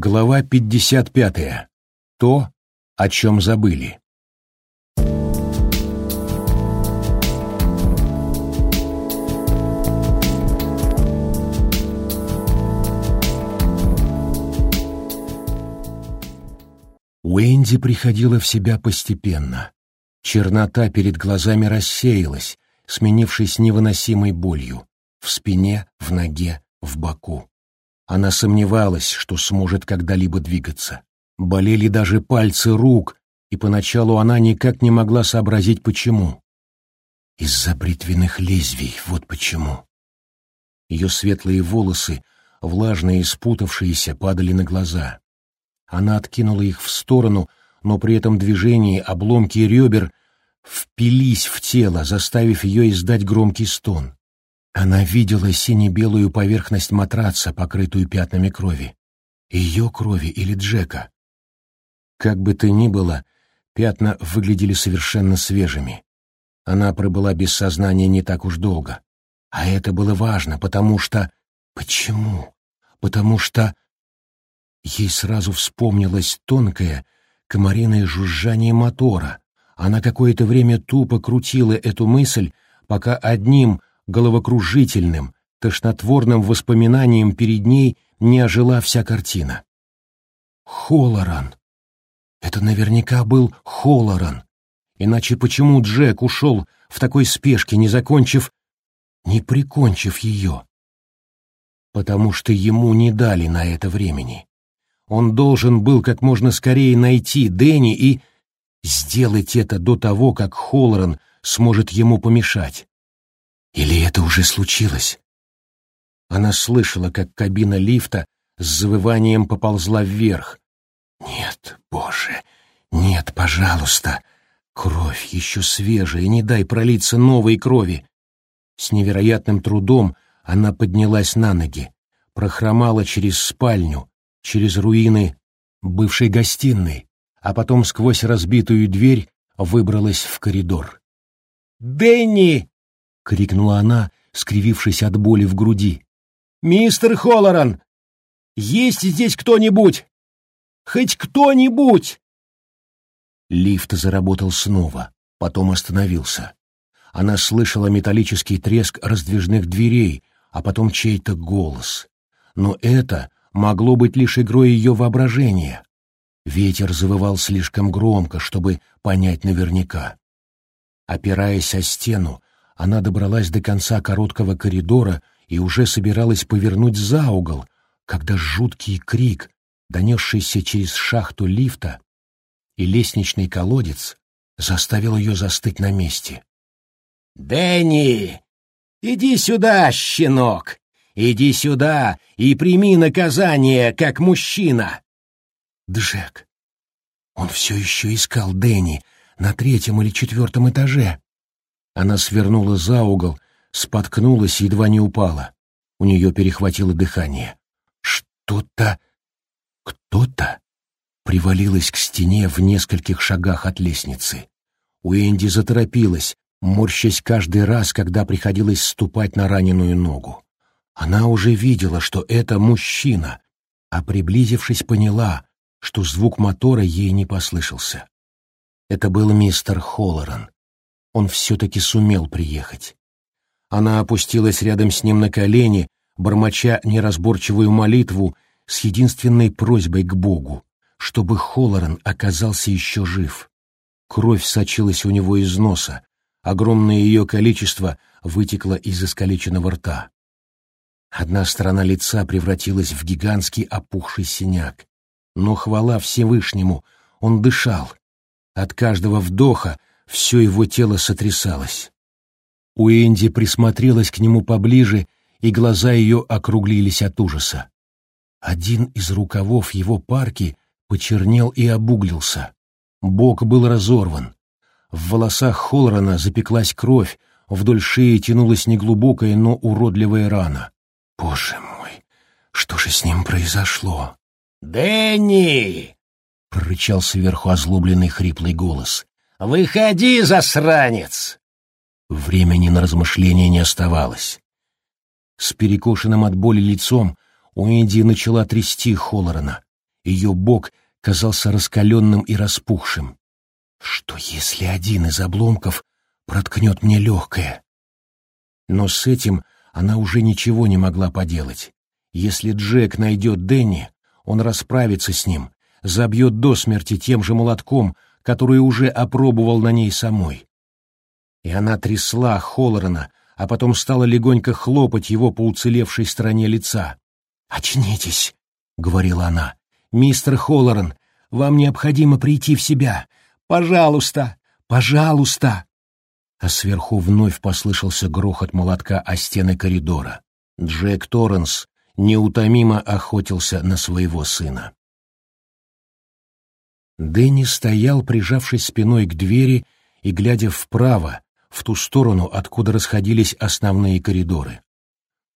Глава 55. То, о чем забыли. Уэнди приходила в себя постепенно. Чернота перед глазами рассеялась, сменившись невыносимой болью в спине, в ноге, в боку. Она сомневалась, что сможет когда-либо двигаться. Болели даже пальцы рук, и поначалу она никак не могла сообразить, почему. Из-за бритвенных лезвий, вот почему. Ее светлые волосы, влажные и спутавшиеся, падали на глаза. Она откинула их в сторону, но при этом движении обломки ребер впились в тело, заставив ее издать громкий стон. Она видела сине-белую поверхность матраца, покрытую пятнами крови. Ее крови или Джека. Как бы то ни было, пятна выглядели совершенно свежими. Она пробыла без сознания не так уж долго. А это было важно, потому что... Почему? Потому что... Ей сразу вспомнилось тонкое, комариное жужжание мотора. Она какое-то время тупо крутила эту мысль, пока одним головокружительным, тошнотворным воспоминанием перед ней не ожила вся картина. Холлоран. Это наверняка был Холлоран. Иначе почему Джек ушел в такой спешке, не закончив, не прикончив ее? Потому что ему не дали на это времени. Он должен был как можно скорее найти Дэнни и сделать это до того, как Холлоран сможет ему помешать. Или это уже случилось? Она слышала, как кабина лифта с завыванием поползла вверх. «Нет, Боже, нет, пожалуйста! Кровь еще свежая, не дай пролиться новой крови!» С невероятным трудом она поднялась на ноги, прохромала через спальню, через руины бывшей гостиной, а потом сквозь разбитую дверь выбралась в коридор. «Дэнни!» — крикнула она, скривившись от боли в груди. «Мистер Холлоран! Есть здесь кто-нибудь? Хоть кто-нибудь!» Лифт заработал снова, потом остановился. Она слышала металлический треск раздвижных дверей, а потом чей-то голос. Но это могло быть лишь игрой ее воображения. Ветер завывал слишком громко, чтобы понять наверняка. Опираясь о стену, она добралась до конца короткого коридора и уже собиралась повернуть за угол, когда жуткий крик, донесшийся через шахту лифта и лестничный колодец, заставил ее застыть на месте. «Дэнни, иди сюда, щенок! Иди сюда и прими наказание, как мужчина!» Джек. Он все еще искал Дэнни на третьем или четвертом этаже. Она свернула за угол, споткнулась и едва не упала. У нее перехватило дыхание. Что-то... кто-то привалилась к стене в нескольких шагах от лестницы. Уэнди заторопилась, морщась каждый раз, когда приходилось ступать на раненую ногу. Она уже видела, что это мужчина, а приблизившись, поняла, что звук мотора ей не послышался. Это был мистер Холлоран он все-таки сумел приехать. Она опустилась рядом с ним на колени, бормоча неразборчивую молитву с единственной просьбой к Богу, чтобы Холлоран оказался еще жив. Кровь сочилась у него из носа, огромное ее количество вытекло из искалеченного рта. Одна сторона лица превратилась в гигантский опухший синяк. Но хвала Всевышнему, он дышал. От каждого вдоха все его тело сотрясалось. Уэнди присмотрелась к нему поближе, и глаза ее округлились от ужаса. Один из рукавов его парки почернел и обуглился. Бок был разорван. В волосах Холрона запеклась кровь, вдоль шеи тянулась неглубокая, но уродливая рана. Боже мой, что же с ним произошло? «Дэнни!» — прорычал сверху озлобленный хриплый голос. «Выходи, засранец!» Времени на размышления не оставалось. С перекошенным от боли лицом Уэнди начала трясти Холлорана. Ее бок казался раскаленным и распухшим. Что, если один из обломков проткнет мне легкое? Но с этим она уже ничего не могла поделать. Если Джек найдет Дэнни, он расправится с ним, забьет до смерти тем же молотком, который уже опробовал на ней самой. И она трясла Холлорана, а потом стала легонько хлопать его по уцелевшей стороне лица. «Очнитесь!» — говорила она. «Мистер Холлоран, вам необходимо прийти в себя. Пожалуйста! Пожалуйста!» А сверху вновь послышался грохот молотка о стены коридора. Джек Торренс неутомимо охотился на своего сына. Дэнни стоял, прижавшись спиной к двери и глядя вправо, в ту сторону, откуда расходились основные коридоры.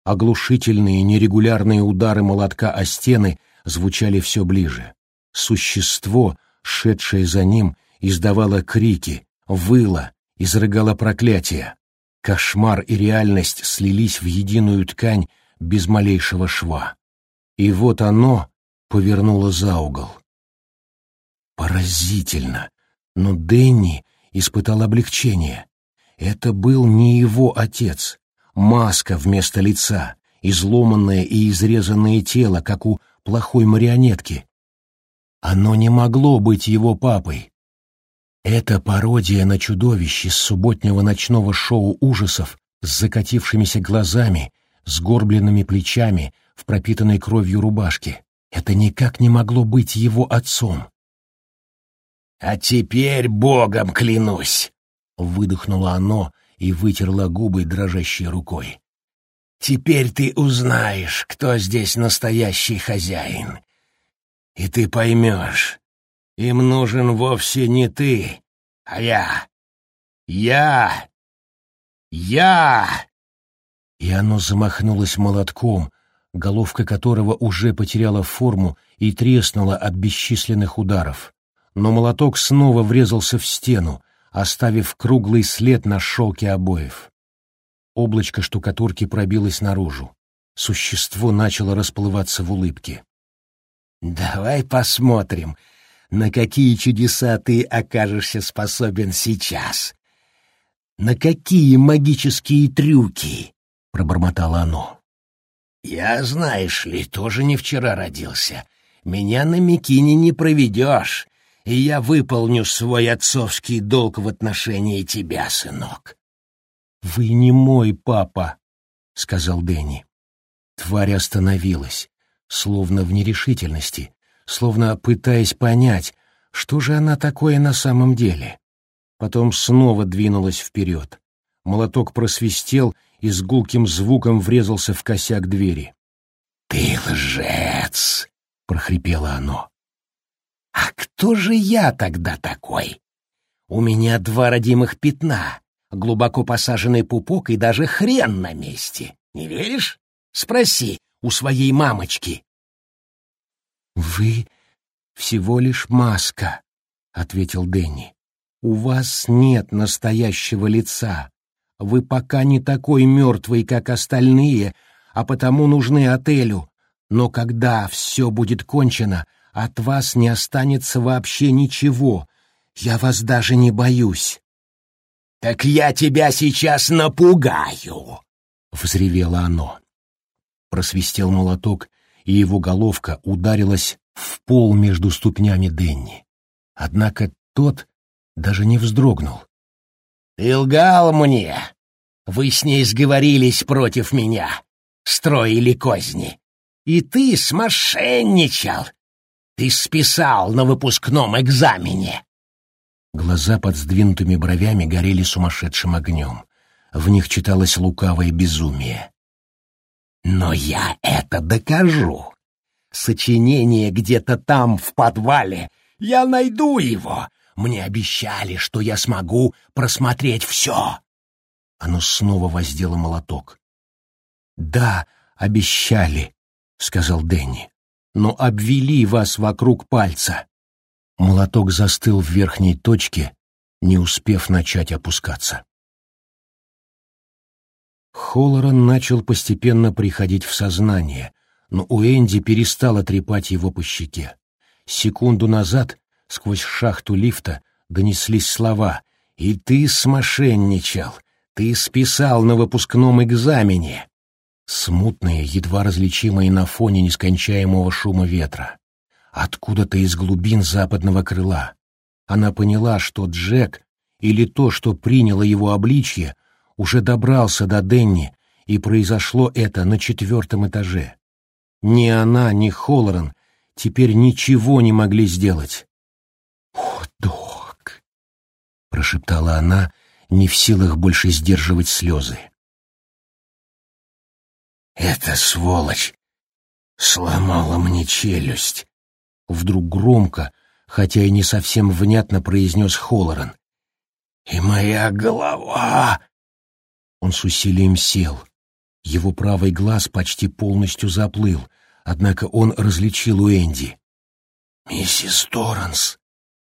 Оглушительные нерегулярные удары молотка о стены звучали все ближе. Существо, шедшее за ним, издавало крики, выло, изрыгало проклятия. Кошмар и реальность слились в единую ткань без малейшего шва. И вот оно повернуло за угол. Поразительно, но Дэнни испытал облегчение. Это был не его отец. Маска вместо лица, изломанное и изрезанное тело, как у плохой марионетки. Оно не могло быть его папой. Это пародия на чудовище с субботнего ночного шоу ужасов с закатившимися глазами, сгорбленными плечами, в пропитанной кровью рубашке. Это никак не могло быть его отцом. «А теперь Богом клянусь!» — выдохнуло оно и вытерло губы дрожащей рукой. «Теперь ты узнаешь, кто здесь настоящий хозяин. И ты поймешь, им нужен вовсе не ты, а я. Я! Я!» И оно замахнулось молотком, головка которого уже потеряла форму и треснула от бесчисленных ударов но молоток снова врезался в стену, оставив круглый след на шелке обоев. Облачко штукатурки пробилось наружу. Существо начало расплываться в улыбке. «Давай посмотрим, на какие чудеса ты окажешься способен сейчас. На какие магические трюки!» — пробормотало оно. «Я, знаешь ли, тоже не вчера родился. Меня на Микине не проведешь и я выполню свой отцовский долг в отношении тебя, сынок. — Вы не мой папа, — сказал Дэнни. Тварь остановилась, словно в нерешительности, словно пытаясь понять, что же она такое на самом деле. Потом снова двинулась вперед. Молоток просвистел и с гулким звуком врезался в косяк двери. «Ты лжец!» — прохрипело оно. А кто же я тогда такой? У меня два родимых пятна, глубоко посаженный пупок и даже хрен на месте. Не веришь? Спроси у своей мамочки. Вы всего лишь маска, ответил Дэнни. У вас нет настоящего лица. Вы пока не такой мертвый, как остальные, а потому нужны отелю. Но когда все будет кончено, от вас не останется вообще ничего. Я вас даже не боюсь. Так я тебя сейчас напугаю, взревело оно. Просвистел молоток, и его головка ударилась в пол между ступнями Денни. Однако тот даже не вздрогнул. «Ты лгал мне! Вы с ней сговорились против меня, строили козни. И ты смошенничал, ты списал на выпускном экзамене!» Глаза под сдвинутыми бровями горели сумасшедшим огнем. В них читалось лукавое безумие. «Но я это докажу! Сочинение где-то там, в подвале. Я найду его! Мне обещали, что я смогу просмотреть все!» Оно снова воздело молоток. «Да, обещали», — сказал Дэнни но обвели вас вокруг пальца. Молоток застыл в верхней точке, не успев начать опускаться. Холлоран начал постепенно приходить в сознание, но у Энди перестало трепать его по щеке. Секунду назад сквозь шахту лифта донеслись слова «И ты смошенничал! Ты списал на выпускном экзамене!» Смутные, едва различимые на фоне нескончаемого шума ветра. Откуда-то из глубин западного крыла. Она поняла, что Джек, или то, что приняло его обличье, уже добрался до Денни, и произошло это на четвертом этаже. Ни она, ни Холлоран теперь ничего не могли сделать. «О, док!» — прошептала она, не в силах больше сдерживать слезы. «Эта сволочь сломала мне челюсть!» Вдруг громко, хотя и не совсем внятно произнес Холлоран. «И моя голова!» Он с усилием сел. Его правый глаз почти полностью заплыл, однако он различил у Энди. «Миссис Торренс!»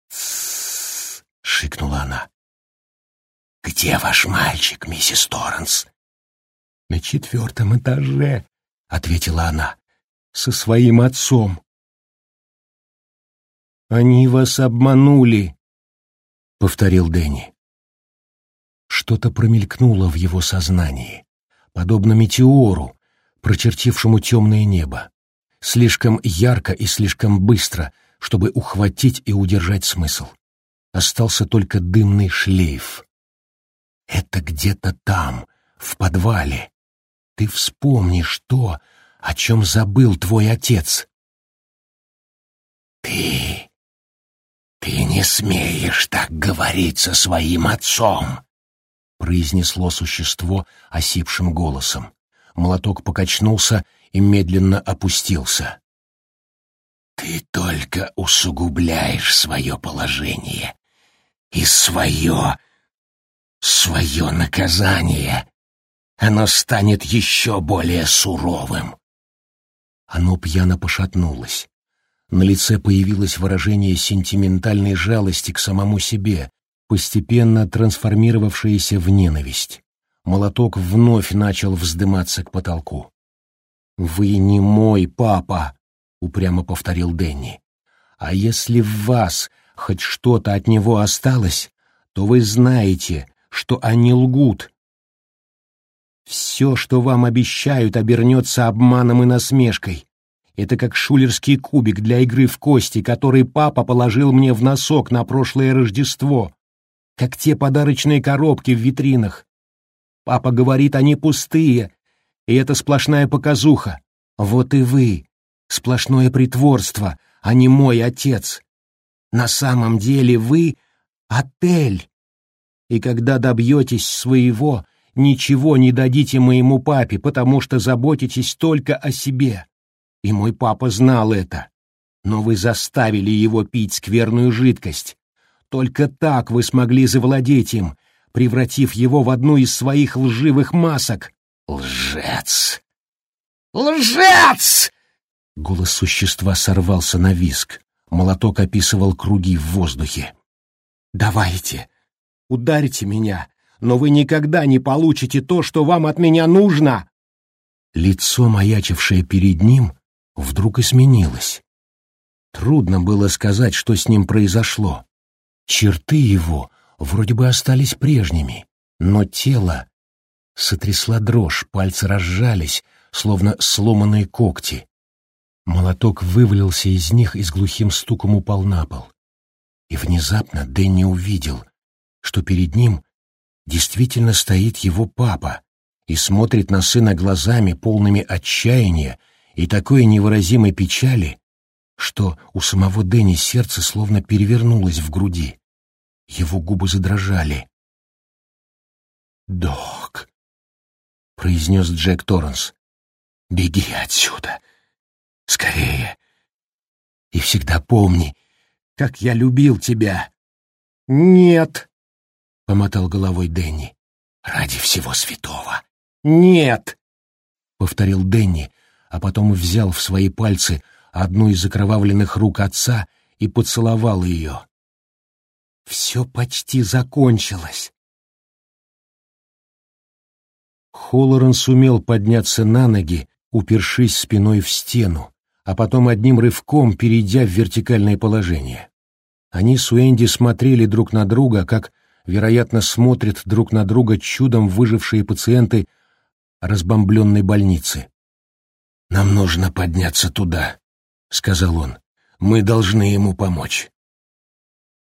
— шикнула она. «Где ваш мальчик, миссис Торренс?» «На четвертом этаже», — ответила она, — «со своим отцом». «Они вас обманули», — повторил Дэнни. Что-то промелькнуло в его сознании, подобно метеору, прочертившему темное небо, слишком ярко и слишком быстро, чтобы ухватить и удержать смысл. Остался только дымный шлейф. Это где-то там, в подвале. Ты вспомнишь то, о чем забыл твой отец. Ты... ты не смеешь так говорить со своим отцом, произнесло существо осипшим голосом. Молоток покачнулся и медленно опустился. «Ты только усугубляешь свое положение и свое... свое наказание. Оно станет еще более суровым». Оно пьяно пошатнулось. На лице появилось выражение сентиментальной жалости к самому себе, постепенно трансформировавшееся в ненависть. Молоток вновь начал вздыматься к потолку. «Вы не мой папа», — упрямо повторил Дэнни. «А если в вас хоть что-то от него осталось, то вы знаете, что они лгут. Все, что вам обещают, обернется обманом и насмешкой. Это как шулерский кубик для игры в кости, который папа положил мне в носок на прошлое Рождество, как те подарочные коробки в витринах. Папа говорит, они пустые, и это сплошная показуха. Вот и вы. Сплошное притворство, а не мой отец. На самом деле вы — отель. И когда добьетесь своего, ничего не дадите моему папе, потому что заботитесь только о себе. И мой папа знал это. Но вы заставили его пить скверную жидкость. Только так вы смогли завладеть им, превратив его в одну из своих лживых масок. «Лжец! Лжец!» Голос существа сорвался на виск. Молоток описывал круги в воздухе. «Давайте, ударьте меня, но вы никогда не получите то, что вам от меня нужно!» Лицо, маячившее перед ним, вдруг изменилось. Трудно было сказать, что с ним произошло. Черты его вроде бы остались прежними, но тело сотрясла дрожь, пальцы разжались, словно сломанные когти. Молоток вывалился из них и с глухим стуком упал на пол. И внезапно Дэнни увидел, что перед ним действительно стоит его папа и смотрит на сына глазами, полными отчаяния и такой невыразимой печали, что у самого Дэнни сердце словно перевернулось в груди. Его губы задрожали. «Док», — произнес Джек Торренс, — «беги отсюда, скорее, и всегда помни, как я любил тебя». «Нет», — помотал головой Дэнни, — «ради всего святого». «Нет», — повторил Дэнни, а потом взял в свои пальцы одну из закровавленных рук отца и поцеловал ее. Все почти закончилось. Холлоран сумел подняться на ноги, упершись спиной в стену, а потом одним рывком перейдя в вертикальное положение. Они с Уэнди смотрели друг на друга, как, вероятно, смотрят друг на друга чудом выжившие пациенты разбомбленной больницы. «Нам нужно подняться туда», — сказал он. «Мы должны ему помочь».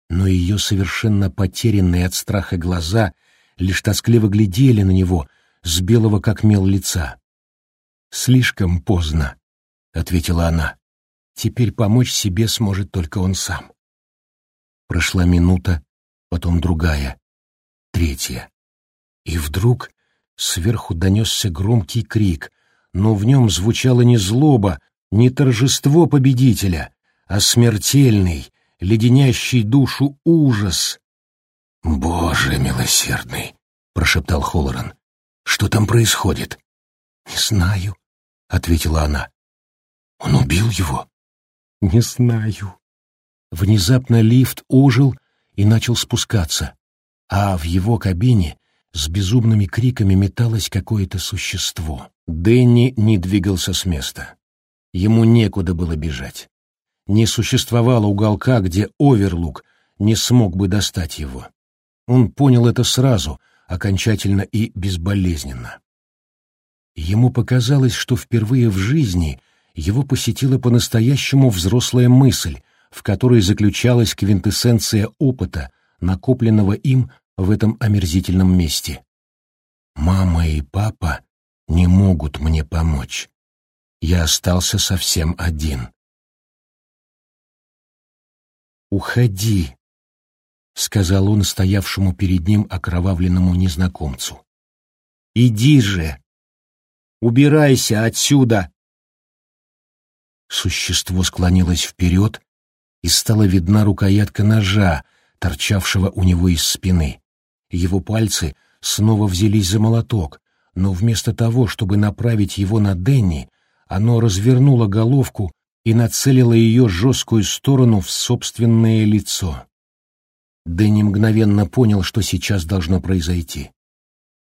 Но ее совершенно потерянные от страха глаза лишь тоскливо глядели на него с белого как мел лица. «Слишком поздно», — ответила она. «Теперь помочь себе сможет только он сам». Прошла минута, потом другая, третья. И вдруг сверху донесся громкий крик, но в нем звучала не злоба, не торжество победителя, а смертельный, леденящий душу ужас. «Боже милосердный!» — прошептал Холлоран. «Что там происходит?» «Не знаю», — ответила она. «Он убил его?» «Не знаю». Внезапно лифт ожил и начал спускаться, а в его кабине с безумными криками металось какое-то существо. Дэнни не двигался с места. Ему некуда было бежать. Не существовало уголка, где Оверлук не смог бы достать его. Он понял это сразу, окончательно и безболезненно. Ему показалось, что впервые в жизни его посетила по-настоящему взрослая мысль, в которой заключалась квинтэссенция опыта, накопленного им в этом омерзительном месте. «Мама и папа не могут мне помочь. Я остался совсем один». «Уходи», — сказал он стоявшему перед ним окровавленному незнакомцу. «Иди же! Убирайся отсюда!» Существо склонилось вперед, и стала видна рукоятка ножа, торчавшего у него из спины. Его пальцы снова взялись за молоток, но вместо того, чтобы направить его на Денни, оно развернуло головку и нацелило ее жесткую сторону в собственное лицо. Дэнни мгновенно понял, что сейчас должно произойти.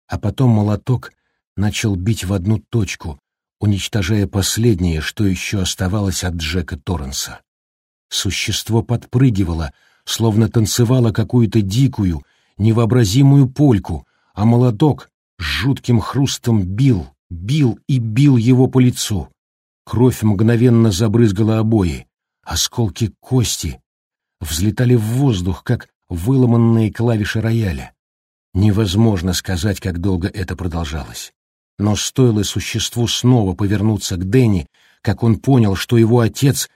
А потом молоток начал бить в одну точку, уничтожая последнее, что еще оставалось от Джека Торренса. Существо подпрыгивало, словно танцевало какую-то дикую, невообразимую польку, а молоток с жутким хрустом бил, бил и бил его по лицу. Кровь мгновенно забрызгала обои, осколки кости взлетали в воздух, как выломанные клавиши рояля. Невозможно сказать, как долго это продолжалось. Но стоило существу снова повернуться к Дэнни, как он понял, что его отец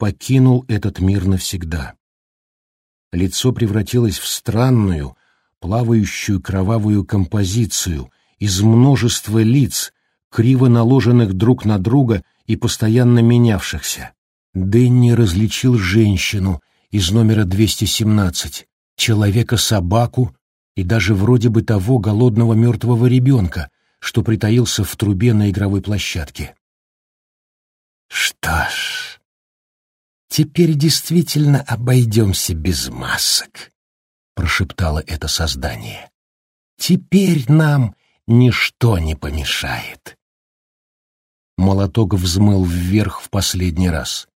покинул этот мир навсегда. Лицо превратилось в странную, плавающую кровавую композицию из множества лиц, криво наложенных друг на друга и постоянно менявшихся. Дэнни различил женщину из номера 217, человека-собаку и даже вроде бы того голодного мертвого ребенка, что притаился в трубе на игровой площадке. Что ж, «Теперь действительно обойдемся без масок», — прошептало это создание. «Теперь нам ничто не помешает». Молоток взмыл вверх в последний раз.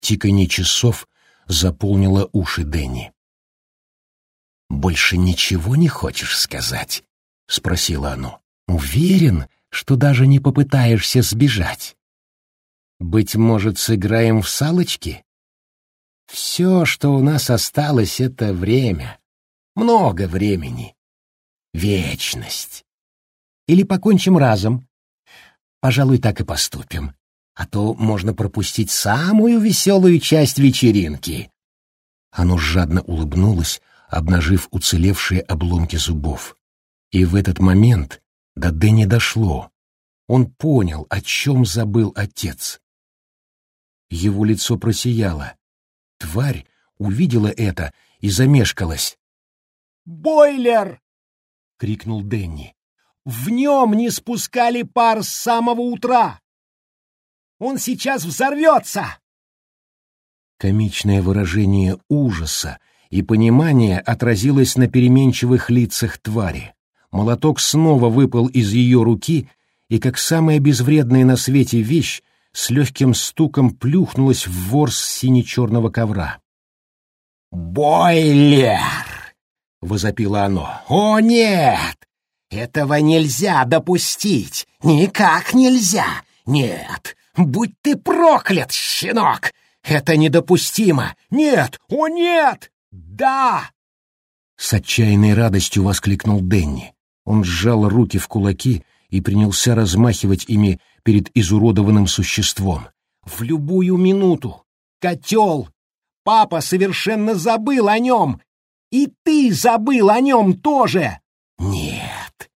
Тиканье часов заполнило уши Дэнни. «Больше ничего не хочешь сказать?» — спросило оно. «Уверен, что даже не попытаешься сбежать. Быть может, сыграем в салочки?» Все, что у нас осталось, — это время. Много времени. Вечность. Или покончим разом. Пожалуй, так и поступим. А то можно пропустить самую веселую часть вечеринки. Оно жадно улыбнулось, обнажив уцелевшие обломки зубов. И в этот момент до Дэнни дошло. Он понял, о чем забыл отец. Его лицо просияло. Тварь увидела это и замешкалась. «Бойлер!» — крикнул Дэнни. «В нем не спускали пар с самого утра! Он сейчас взорвется!» Комичное выражение ужаса и понимания отразилось на переменчивых лицах твари. Молоток снова выпал из ее руки и, как самая безвредная на свете вещь, с легким стуком плюхнулась в ворс сине-черного ковра. «Бойлер!» — возопило оно. «О, нет! Этого нельзя допустить! Никак нельзя! Нет! Будь ты проклят, щенок! Это недопустимо! Нет! О, нет! Да!» С отчаянной радостью воскликнул Денни. Он сжал руки в кулаки и принялся размахивать ими перед изуродованным существом. «В любую минуту! Котел! Папа совершенно забыл о нем! И ты забыл о нем тоже!» «Нет,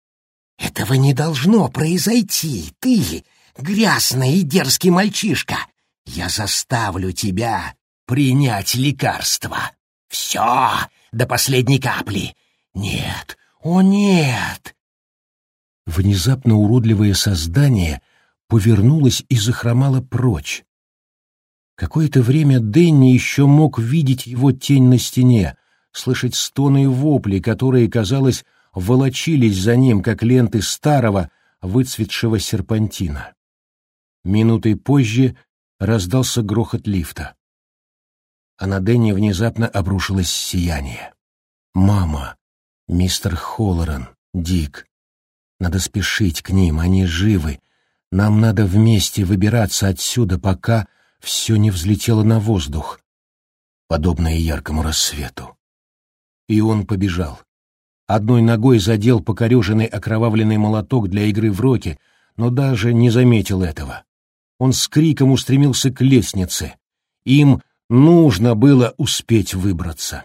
этого не должно произойти, ты, грязный и дерзкий мальчишка! Я заставлю тебя принять лекарство! Все, до последней капли! Нет, о нет!» Внезапно уродливое создание повернулось и захромало прочь. Какое-то время Дэнни еще мог видеть его тень на стене, слышать стоны и вопли, которые, казалось, волочились за ним, как ленты старого, выцветшего серпантина. Минутой позже раздался грохот лифта. А на Дэнни внезапно обрушилось сияние. «Мама!» «Мистер Холлоран, Дик, надо спешить к ним, они живы. Нам надо вместе выбираться отсюда, пока все не взлетело на воздух, подобное яркому рассвету». И он побежал. Одной ногой задел покореженный окровавленный молоток для игры в роке, но даже не заметил этого. Он с криком устремился к лестнице. Им нужно было успеть выбраться.